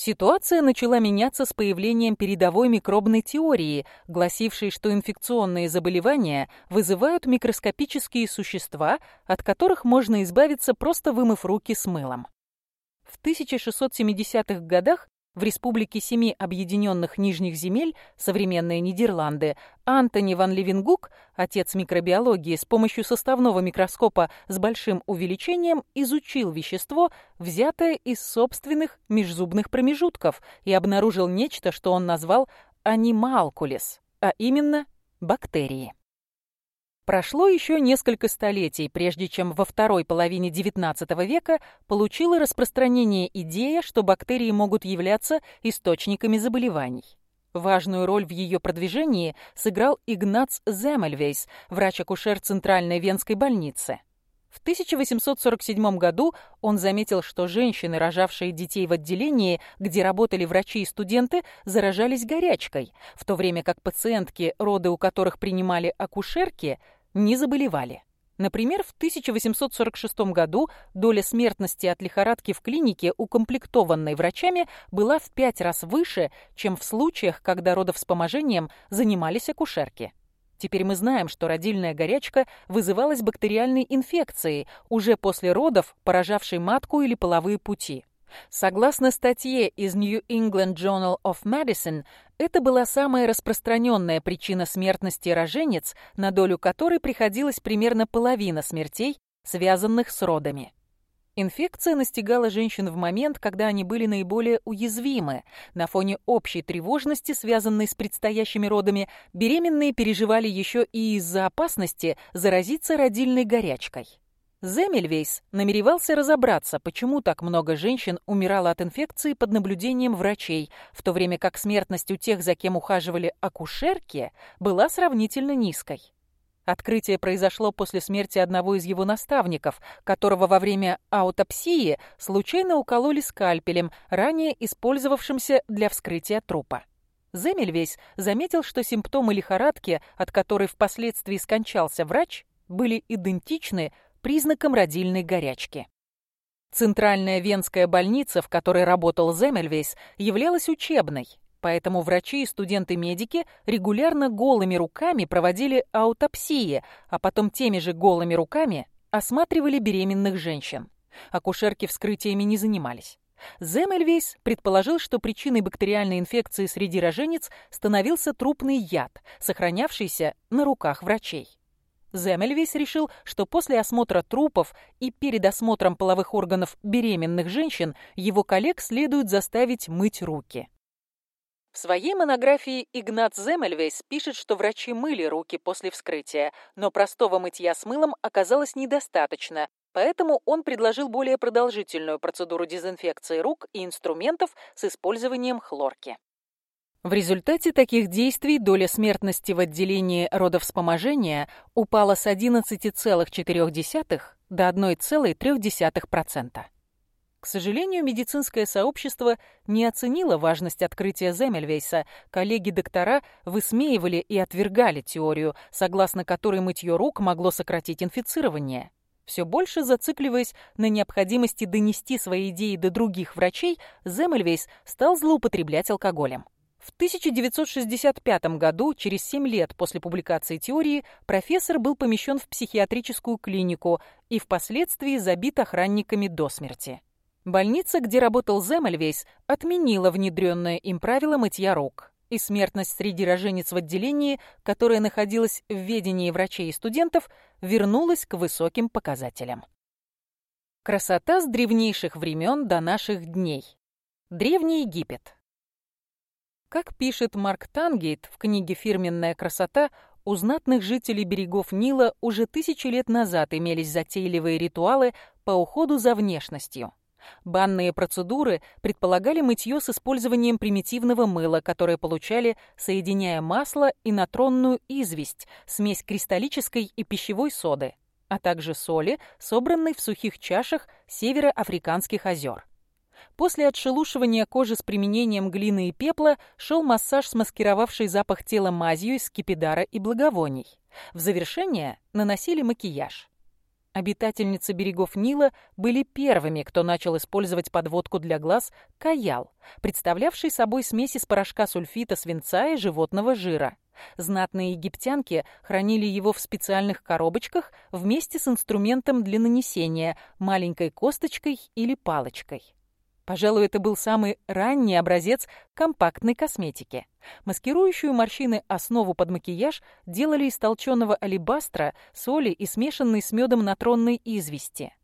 Ситуация начала меняться с появлением передовой микробной теории, гласившей, что инфекционные заболевания вызывают микроскопические существа, от которых можно избавиться, просто вымыв руки с мылом. В 1670-х годах в Республике Семи Объединенных Нижних Земель, современные Нидерланды, Антони ван Левенгук, отец микробиологии, с помощью составного микроскопа с большим увеличением изучил вещество, взятое из собственных межзубных промежутков, и обнаружил нечто, что он назвал анималкулес, а именно бактерии. Прошло еще несколько столетий, прежде чем во второй половине XIX века получила распространение идея, что бактерии могут являться источниками заболеваний. Важную роль в ее продвижении сыграл Игнац Земельвейс, врач-акушер Центральной Венской больницы. В 1847 году он заметил, что женщины, рожавшие детей в отделении, где работали врачи и студенты, заражались горячкой, в то время как пациентки, роды у которых принимали акушерки, не заболевали. Например, в 1846 году доля смертности от лихорадки в клинике, укомплектованной врачами, была в пять раз выше, чем в случаях, когда родовспоможением занимались акушерки. Теперь мы знаем, что родильная горячка вызывалась бактериальной инфекцией, уже после родов, поражавшей матку или половые пути. Согласно статье из New England Journal of Medicine, это была самая распространенная причина смертности роженец, на долю которой приходилась примерно половина смертей, связанных с родами. Инфекция настигала женщин в момент, когда они были наиболее уязвимы. На фоне общей тревожности, связанной с предстоящими родами, беременные переживали еще и из-за опасности заразиться родильной горячкой. Земельвейс намеревался разобраться, почему так много женщин умирало от инфекции под наблюдением врачей, в то время как смертность у тех, за кем ухаживали акушерки, была сравнительно низкой. Открытие произошло после смерти одного из его наставников, которого во время аутопсии случайно укололи скальпелем, ранее использовавшимся для вскрытия трупа. Земельвейс заметил, что симптомы лихорадки, от которой впоследствии скончался врач, были идентичны признаком родильной горячки. Центральная венская больница, в которой работал Земельвейс, являлась учебной, поэтому врачи и студенты-медики регулярно голыми руками проводили аутопсии, а потом теми же голыми руками осматривали беременных женщин. Акушерки вскрытиями не занимались. Земельвейс предположил, что причиной бактериальной инфекции среди роженец становился трупный яд, сохранявшийся на руках врачей. Земельвис решил, что после осмотра трупов и перед осмотром половых органов беременных женщин его коллег следует заставить мыть руки. В своей монографии Игнат Земельвейс пишет, что врачи мыли руки после вскрытия, но простого мытья с мылом оказалось недостаточно, поэтому он предложил более продолжительную процедуру дезинфекции рук и инструментов с использованием хлорки. В результате таких действий доля смертности в отделении родовспоможения упала с 11,4% до 1,3%. К сожалению, медицинское сообщество не оценило важность открытия Земельвейса. Коллеги-доктора высмеивали и отвергали теорию, согласно которой мытье рук могло сократить инфицирование. Все больше зацикливаясь на необходимости донести свои идеи до других врачей, Земельвейс стал злоупотреблять алкоголем. В 1965 году, через 7 лет после публикации теории, профессор был помещен в психиатрическую клинику и впоследствии забит охранниками до смерти. Больница, где работал Земельвейс, отменила внедренное им правило мытья рук. И смертность среди рожениц в отделении, которое находилось в ведении врачей и студентов, вернулась к высоким показателям. Красота с древнейших времен до наших дней. Древний Египет. Как пишет Марк Тангейт в книге «Фирменная красота», у знатных жителей берегов Нила уже тысячи лет назад имелись затейливые ритуалы по уходу за внешностью. Банные процедуры предполагали мытье с использованием примитивного мыла, которое получали, соединяя масло и натронную известь, смесь кристаллической и пищевой соды, а также соли, собранной в сухих чашах североафриканских озер. После отшелушивания кожи с применением глины и пепла шел массаж, смаскировавший запах тела мазью из скипидара и благовоний. В завершение наносили макияж. Обитательницы берегов Нила были первыми, кто начал использовать подводку для глаз каял, представлявший собой смесь из порошка сульфита, свинца и животного жира. Знатные египтянки хранили его в специальных коробочках вместе с инструментом для нанесения – маленькой косточкой или палочкой. Пожалуй, это был самый ранний образец компактной косметики. Маскирующую морщины основу под макияж делали из толченого алебастра, соли и смешанной с медом натронной извести.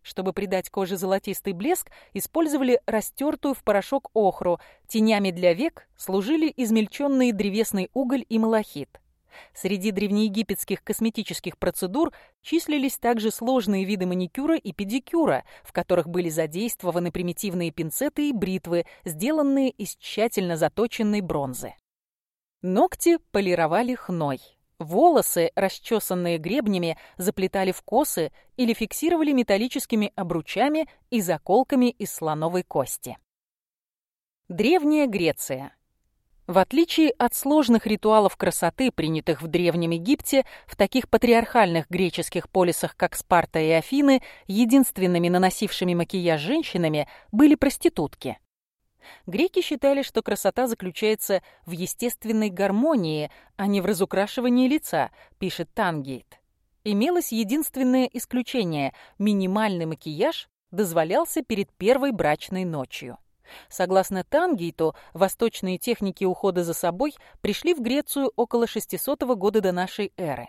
Чтобы придать коже золотистый блеск, использовали растертую в порошок охру. Тенями для век служили измельченный древесный уголь и малахит. Среди древнеегипетских косметических процедур числились также сложные виды маникюра и педикюра, в которых были задействованы примитивные пинцеты и бритвы, сделанные из тщательно заточенной бронзы. Ногти полировали хной. Волосы, расчесанные гребнями, заплетали в косы или фиксировали металлическими обручами и заколками из слоновой кости. Древняя Греция. В отличие от сложных ритуалов красоты, принятых в Древнем Египте, в таких патриархальных греческих полисах, как Спарта и Афины, единственными наносившими макияж женщинами были проститутки. Греки считали, что красота заключается в естественной гармонии, а не в разукрашивании лица, пишет Тангейт. Имелось единственное исключение – минимальный макияж дозволялся перед первой брачной ночью. Согласно Тангейту, восточные техники ухода за собой пришли в Грецию около 600 года до нашей эры.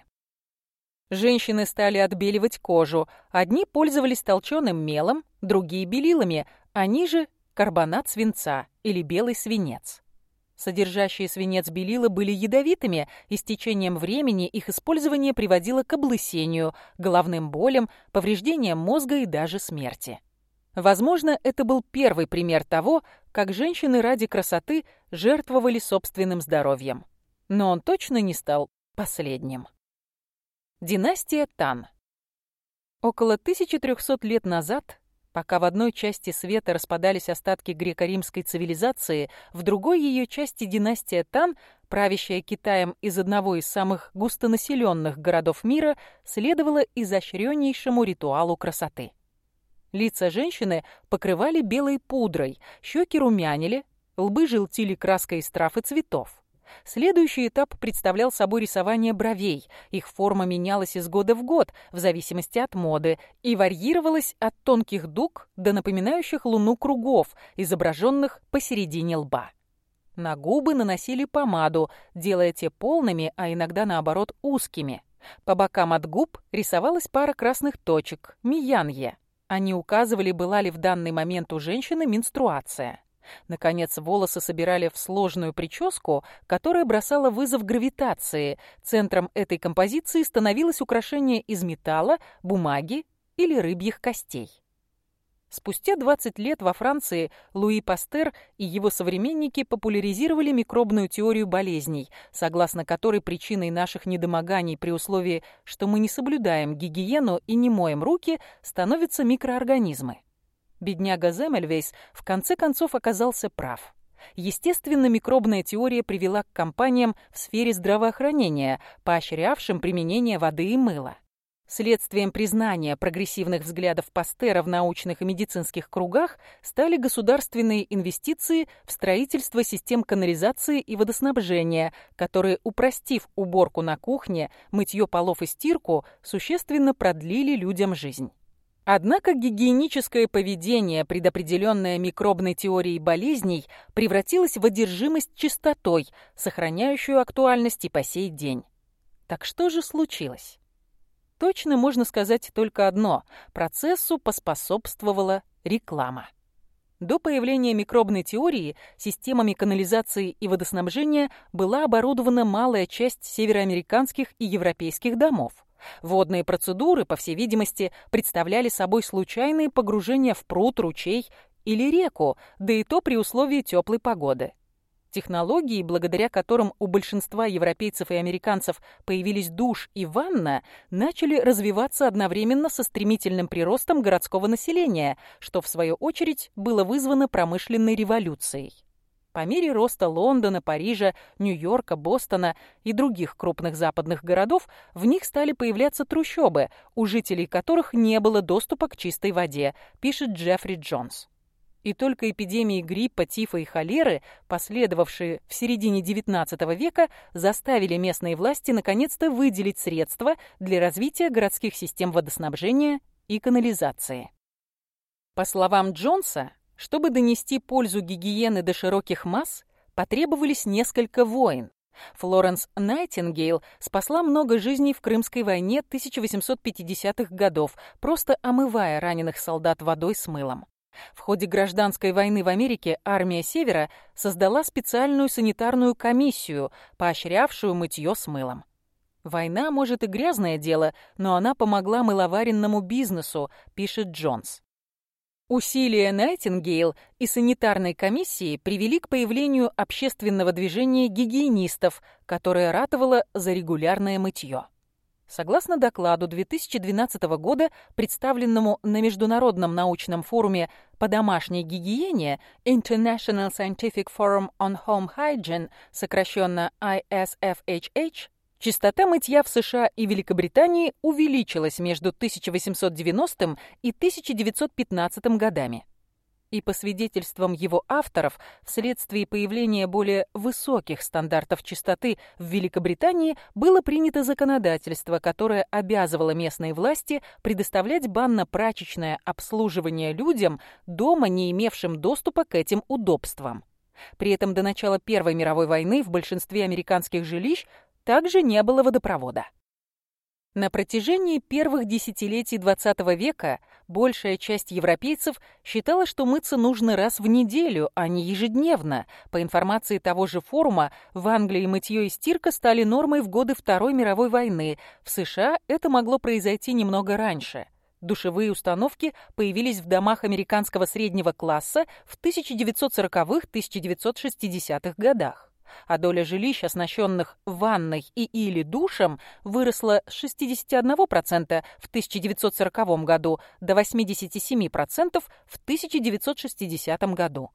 Женщины стали отбеливать кожу. Одни пользовались толченым мелом, другие – белилами, они же – карбонат свинца или белый свинец. Содержащие свинец белила были ядовитыми, и с течением времени их использование приводило к облысению, головным болям, повреждениям мозга и даже смерти. Возможно, это был первый пример того, как женщины ради красоты жертвовали собственным здоровьем. Но он точно не стал последним. Династия Тан. Около 1300 лет назад, пока в одной части света распадались остатки греко-римской цивилизации, в другой ее части династия Тан, правящая Китаем из одного из самых густонаселенных городов мира, следовала изощреннейшему ритуалу красоты. Лица женщины покрывали белой пудрой, щеки румянили, лбы желтили краской из трав и цветов. Следующий этап представлял собой рисование бровей. Их форма менялась из года в год, в зависимости от моды, и варьировалась от тонких дуг до напоминающих луну кругов, изображенных посередине лба. На губы наносили помаду, делая те полными, а иногда наоборот узкими. По бокам от губ рисовалась пара красных точек – миянье. Они указывали, была ли в данный момент у женщины менструация. Наконец, волосы собирали в сложную прическу, которая бросала вызов гравитации. Центром этой композиции становилось украшение из металла, бумаги или рыбьих костей. Спустя 20 лет во Франции Луи Пастер и его современники популяризировали микробную теорию болезней, согласно которой причиной наших недомоганий при условии, что мы не соблюдаем гигиену и не моем руки, становятся микроорганизмы. Бедняга Земельвейс в конце концов оказался прав. Естественно, микробная теория привела к компаниям в сфере здравоохранения, поощрявшим применение воды и мыла. Следствием признания прогрессивных взглядов Пастера в научных и медицинских кругах стали государственные инвестиции в строительство систем канализации и водоснабжения, которые, упростив уборку на кухне, мытье полов и стирку, существенно продлили людям жизнь. Однако гигиеническое поведение, предопределенное микробной теорией болезней, превратилось в одержимость чистотой, сохраняющую актуальность и по сей день. Так что же случилось? Точно можно сказать только одно – процессу поспособствовала реклама. До появления микробной теории системами канализации и водоснабжения была оборудована малая часть североамериканских и европейских домов. Водные процедуры, по всей видимости, представляли собой случайные погружения в пруд, ручей или реку, да и то при условии теплой погоды. Технологии, благодаря которым у большинства европейцев и американцев появились душ и ванна, начали развиваться одновременно со стремительным приростом городского населения, что, в свою очередь, было вызвано промышленной революцией. По мере роста Лондона, Парижа, Нью-Йорка, Бостона и других крупных западных городов в них стали появляться трущобы, у жителей которых не было доступа к чистой воде, пишет Джеффри Джонс и только эпидемии гриппа, тифа и холеры, последовавшие в середине XIX века, заставили местные власти наконец-то выделить средства для развития городских систем водоснабжения и канализации. По словам Джонса, чтобы донести пользу гигиены до широких масс, потребовались несколько войн. Флоренс Найтингейл спасла много жизней в Крымской войне 1850-х годов, просто омывая раненых солдат водой с мылом. В ходе гражданской войны в Америке армия Севера создала специальную санитарную комиссию, поощрявшую мытье с мылом. «Война, может, и грязное дело, но она помогла мыловаренному бизнесу», — пишет Джонс. Усилия Найтингейл и санитарной комиссии привели к появлению общественного движения гигиенистов, которое ратовало за регулярное мытье. Согласно докладу 2012 года, представленному на Международном научном форуме по домашней гигиене International Scientific Forum on Home Hygiene, сокращенно ISFHH, Частота мытья в США и Великобритании увеличилась между 1890 и 1915 годами и по свидетельствам его авторов, вследствие появления более высоких стандартов чистоты в Великобритании было принято законодательство, которое обязывало местные власти предоставлять банно-прачечное обслуживание людям, дома не имевшим доступа к этим удобствам. При этом до начала Первой мировой войны в большинстве американских жилищ также не было водопровода. На протяжении первых десятилетий XX века большая часть европейцев считала, что мыться нужно раз в неделю, а не ежедневно. По информации того же форума, в Англии мытье и стирка стали нормой в годы Второй мировой войны. В США это могло произойти немного раньше. Душевые установки появились в домах американского среднего класса в 1940-1960-х годах а доля жилищ, оснащенных ванной и или душем, выросла с 61% в 1940 году до 87% в 1960 году.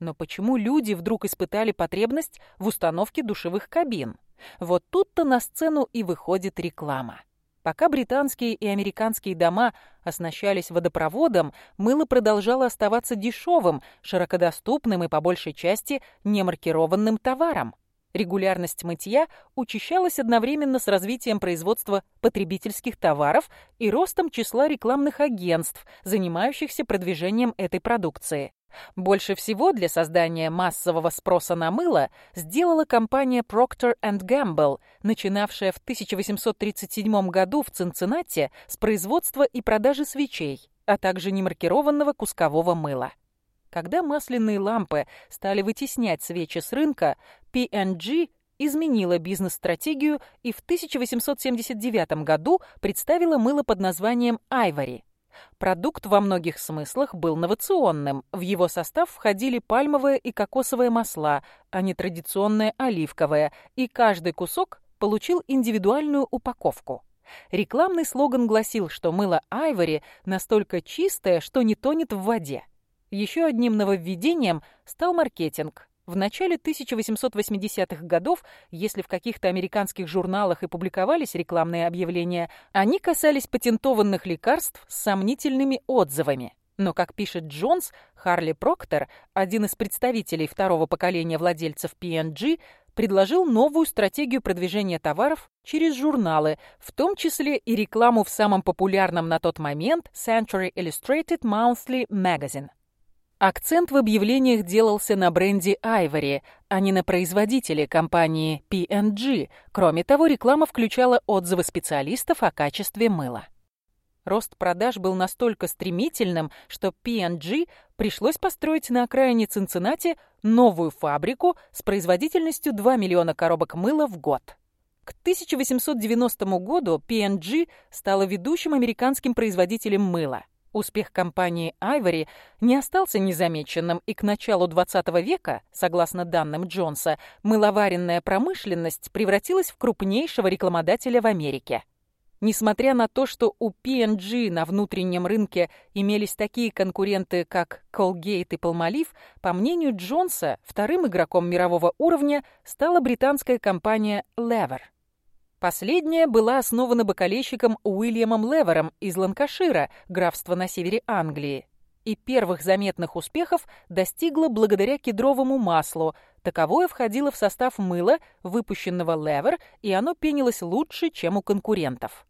Но почему люди вдруг испытали потребность в установке душевых кабин? Вот тут-то на сцену и выходит реклама. Пока британские и американские дома оснащались водопроводом, мыло продолжало оставаться дешевым, широкодоступным и, по большей части, немаркированным товаром. Регулярность мытья учащалась одновременно с развитием производства потребительских товаров и ростом числа рекламных агентств, занимающихся продвижением этой продукции. Больше всего для создания массового спроса на мыло сделала компания Procter Gamble, начинавшая в 1837 году в Цинциннате с производства и продажи свечей, а также немаркированного кускового мыла. Когда масляные лампы стали вытеснять свечи с рынка, P&G изменила бизнес-стратегию и в 1879 году представила мыло под названием «Айвори», Продукт во многих смыслах был новационным. В его состав входили пальмовое и кокосовое масла, а не традиционное оливковое, и каждый кусок получил индивидуальную упаковку. Рекламный слоган гласил, что мыло Айвори настолько чистое, что не тонет в воде. Еще одним нововведением стал маркетинг. В начале 1880-х годов, если в каких-то американских журналах и публиковались рекламные объявления, они касались патентованных лекарств с сомнительными отзывами. Но, как пишет Джонс, Харли Проктор, один из представителей второго поколения владельцев P&G, предложил новую стратегию продвижения товаров через журналы, в том числе и рекламу в самом популярном на тот момент Century Illustrated Monthly Magazine. Акцент в объявлениях делался на бренде Ivory, а не на производителе компании P&G. Кроме того, реклама включала отзывы специалистов о качестве мыла. Рост продаж был настолько стремительным, что P&G пришлось построить на окраине Цинциннати новую фабрику с производительностью 2 миллиона коробок мыла в год. К 1890 году P&G стала ведущим американским производителем мыла – Успех компании Ivory не остался незамеченным, и к началу 20 века, согласно данным Джонса, мыловаренная промышленность превратилась в крупнейшего рекламодателя в Америке. Несмотря на то, что у P&G на внутреннем рынке имелись такие конкуренты, как Colgate и Palmolive, по мнению Джонса, вторым игроком мирового уровня стала британская компания Lever – Последняя была основана бокалейщиком Уильямом Левером из Ланкашира, графства на севере Англии, и первых заметных успехов достигла благодаря кедровому маслу. Таковое входило в состав мыла, выпущенного Левер, и оно пенилось лучше, чем у конкурентов.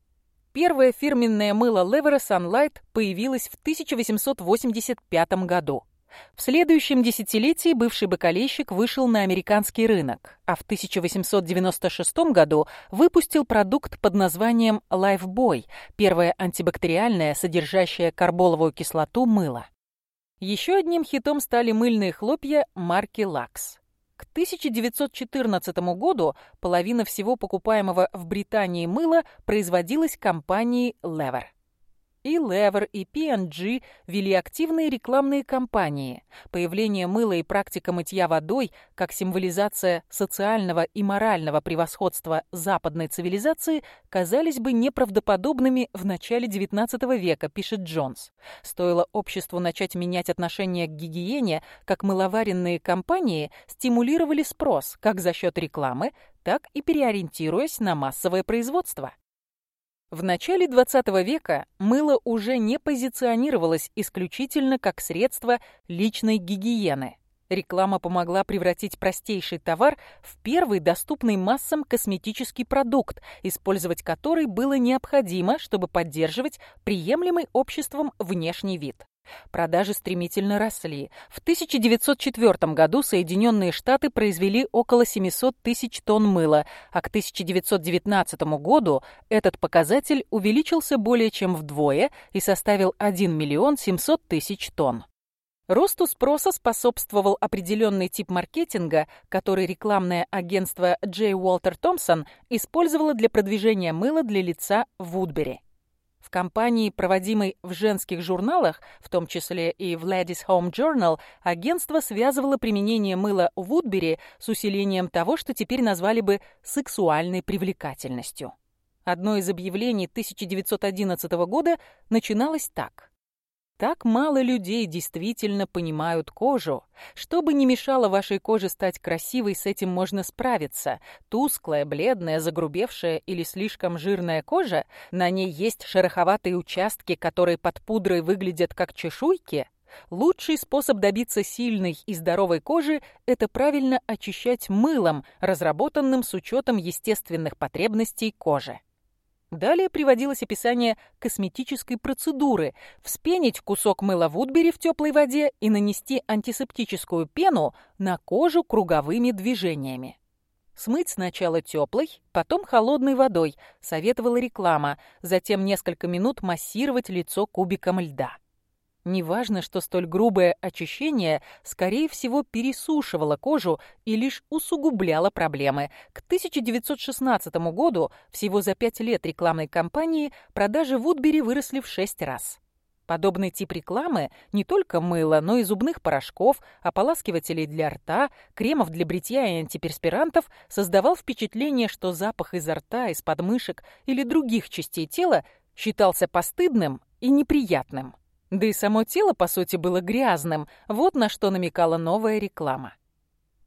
Первое фирменное мыло Левера Sunlight появилось в 1885 году. В следующем десятилетии бывший бакалейщик вышел на американский рынок, а в 1896 году выпустил продукт под названием «Лайфбой» – первое антибактериальное, содержащее карболовую кислоту, мыло. Еще одним хитом стали мыльные хлопья марки «Лакс». К 1914 году половина всего покупаемого в Британии мыла производилась компанией «Левер» и Lever, и P&G вели активные рекламные кампании. Появление мыла и практика мытья водой как символизация социального и морального превосходства западной цивилизации казались бы неправдоподобными в начале XIX века, пишет Джонс. Стоило обществу начать менять отношение к гигиене, как мыловаренные компании стимулировали спрос как за счет рекламы, так и переориентируясь на массовое производство. В начале 20 века мыло уже не позиционировалось исключительно как средство личной гигиены. Реклама помогла превратить простейший товар в первый доступный массам косметический продукт, использовать который было необходимо, чтобы поддерживать приемлемый обществом внешний вид. Продажи стремительно росли. В 1904 году Соединенные Штаты произвели около 700 тысяч тонн мыла, а к 1919 году этот показатель увеличился более чем вдвое и составил 1 миллион 700 тысяч тонн. Росту спроса способствовал определенный тип маркетинга, который рекламное агентство J. Walter Thompson использовало для продвижения мыла для лица в Вудбери. В компании, проводимой в женских журналах, в том числе и в Ladies Home Journal, агентство связывало применение мыла Вудбери с усилением того, что теперь назвали бы «сексуальной привлекательностью». Одно из объявлений 1911 года начиналось так. Так мало людей действительно понимают кожу. Чтобы не мешало вашей коже стать красивой, с этим можно справиться. Тусклая, бледная, загрубевшая или слишком жирная кожа, на ней есть шероховатые участки, которые под пудрой выглядят как чешуйки, Лучший способ добиться сильной и здоровой кожи – это правильно очищать мылом, разработанным с учетом естественных потребностей кожи. Далее приводилось описание косметической процедуры – вспенить кусок мыла Вудбери в теплой воде и нанести антисептическую пену на кожу круговыми движениями. Смыть сначала теплой, потом холодной водой, советовала реклама, затем несколько минут массировать лицо кубиком льда. Неважно, что столь грубое очищение, скорее всего, пересушивало кожу и лишь усугубляло проблемы. К 1916 году, всего за пять лет рекламной кампании, продажи Вудбери выросли в шесть раз. Подобный тип рекламы не только мыла, но и зубных порошков, ополаскивателей для рта, кремов для бритья и антиперспирантов создавал впечатление, что запах изо рта, из подмышек или других частей тела считался постыдным и неприятным. Да и само тело, по сути, было грязным, вот на что намекала новая реклама.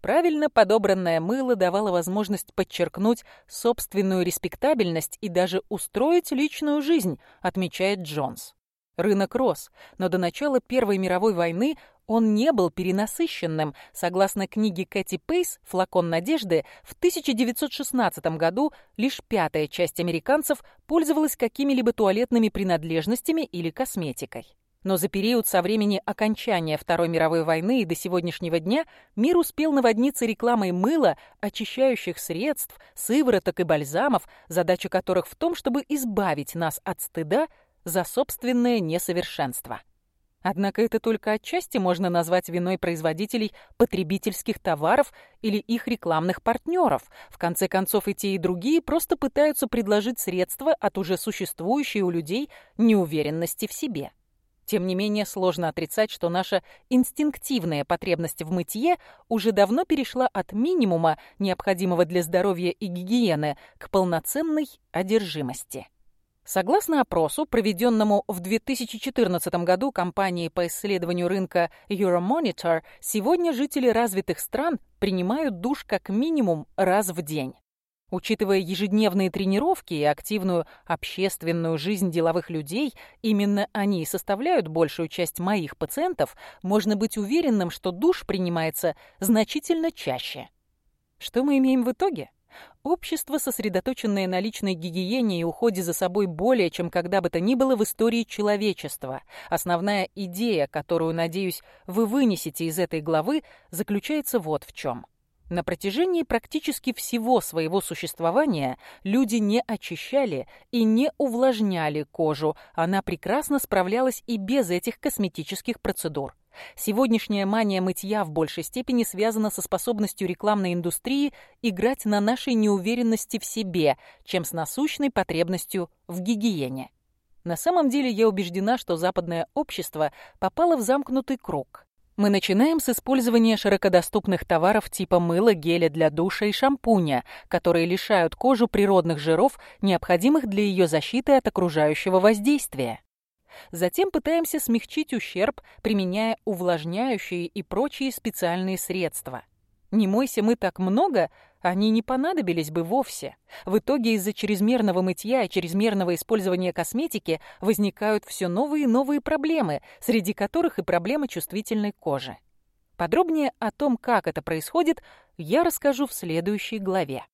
Правильно подобранное мыло давало возможность подчеркнуть собственную респектабельность и даже устроить личную жизнь, отмечает Джонс. Рынок рос, но до начала Первой мировой войны он не был перенасыщенным. Согласно книге Кэти Пейс «Флакон надежды», в 1916 году лишь пятая часть американцев пользовалась какими-либо туалетными принадлежностями или косметикой. Но за период со времени окончания Второй мировой войны и до сегодняшнего дня мир успел наводниться рекламой мыла, очищающих средств, сывороток и бальзамов, задача которых в том, чтобы избавить нас от стыда за собственное несовершенство. Однако это только отчасти можно назвать виной производителей потребительских товаров или их рекламных партнеров. В конце концов, и те, и другие просто пытаются предложить средства от уже существующей у людей неуверенности в себе. Тем не менее, сложно отрицать, что наша инстинктивная потребность в мытье уже давно перешла от минимума, необходимого для здоровья и гигиены, к полноценной одержимости. Согласно опросу, проведенному в 2014 году компанией по исследованию рынка Euromonitor, сегодня жители развитых стран принимают душ как минимум раз в день. Учитывая ежедневные тренировки и активную общественную жизнь деловых людей, именно они составляют большую часть моих пациентов, можно быть уверенным, что душ принимается значительно чаще. Что мы имеем в итоге? Общество, сосредоточенное на личной гигиене и уходе за собой более, чем когда бы то ни было в истории человечества. Основная идея, которую, надеюсь, вы вынесете из этой главы, заключается вот в чем – на протяжении практически всего своего существования люди не очищали и не увлажняли кожу. Она прекрасно справлялась и без этих косметических процедур. Сегодняшняя мания мытья в большей степени связана со способностью рекламной индустрии играть на нашей неуверенности в себе, чем с насущной потребностью в гигиене. На самом деле я убеждена, что западное общество попало в замкнутый круг. Мы начинаем с использования широкодоступных товаров типа мыла, геля для душа и шампуня, которые лишают кожу природных жиров, необходимых для ее защиты от окружающего воздействия. Затем пытаемся смягчить ущерб, применяя увлажняющие и прочие специальные средства. Не мойся мы так много, они не понадобились бы вовсе. В итоге из-за чрезмерного мытья и чрезмерного использования косметики возникают все новые и новые проблемы, среди которых и проблемы чувствительной кожи. Подробнее о том, как это происходит, я расскажу в следующей главе.